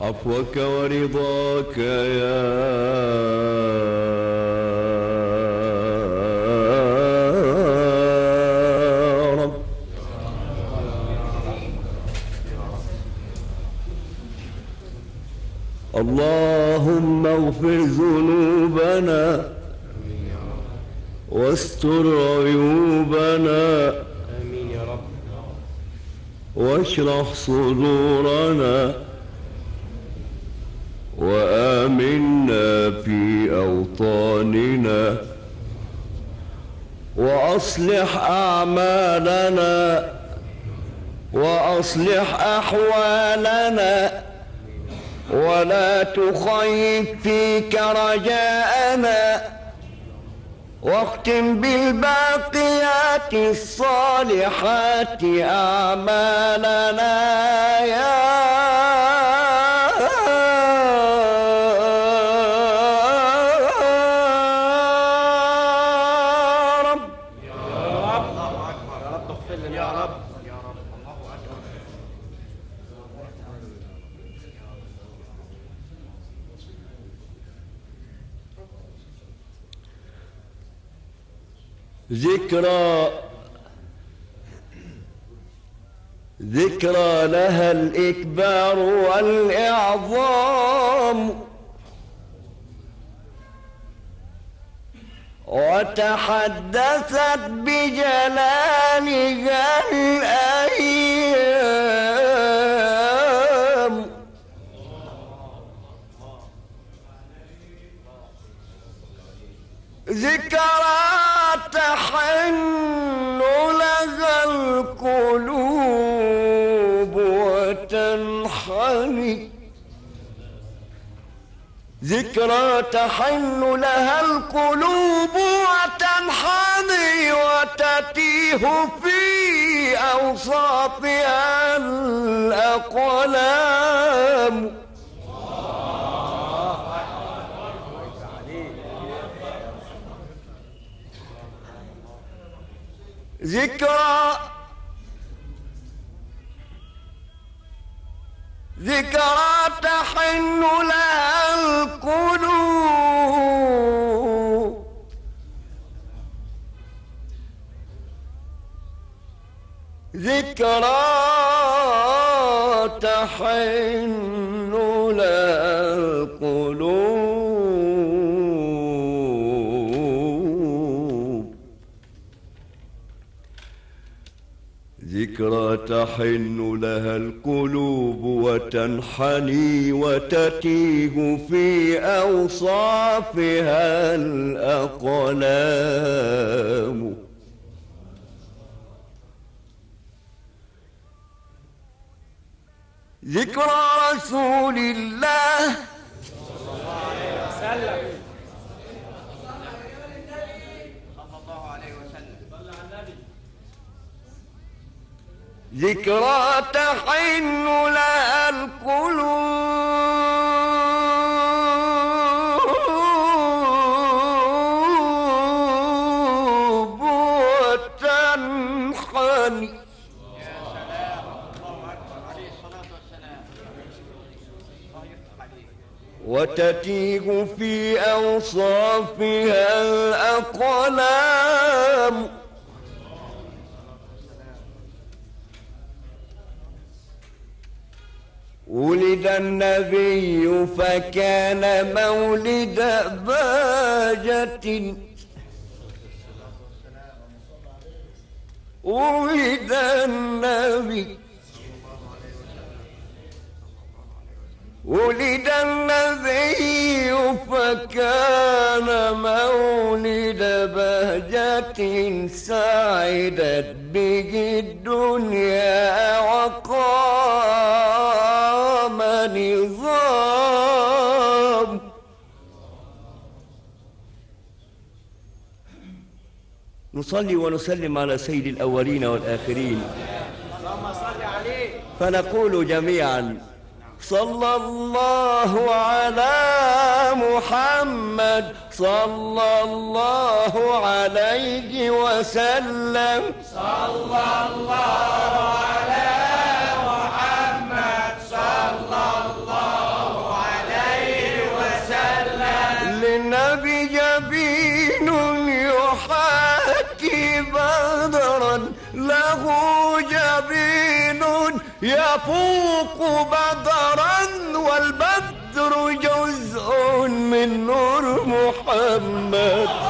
عفوك ورضاك يا رب. اللهم اغفر ذنوبنا واستر عيوبنا واشرح صدورنا وآمنا في أوطاننا. وأصلح أعمالنا. وأصلح أحوالنا. ولا تخيب فيك رجاءنا. واختم بالباقيات الصالحات أعمالنا يا ذكرى ذكرى لها الإكبار والإعظام. وتحدثت بجلالها الأيام. ذكرى تحن لها القلوب وتنحني. ذكرى تحن لها القلوب وتنحني وتتيه في أوساطها الأقلام. ذكرى. ذكرى تحن لها القلوب. ذكرى تحن ذكرى تحن لها القلوب وتنحني وتتيه في أوصافها الأقلام. ذكرى رسول الله ذكرى تحن لها القلوب. وتنحني وتتيه في أوصافها الأقلام. ولد النبي فكان مولد باجة. ولد النبي ولد النبي فكان مولد بهجة سعدت به الدنيا. نصلي ونسلم على سيد الأولين والآخرين. اللهم صل عليه فنقول جميعا صلى الله على محمد صلى الله عليه وسلم. صلى الله على له جبين يفوق بدرا والبدر جزء من نور محمد.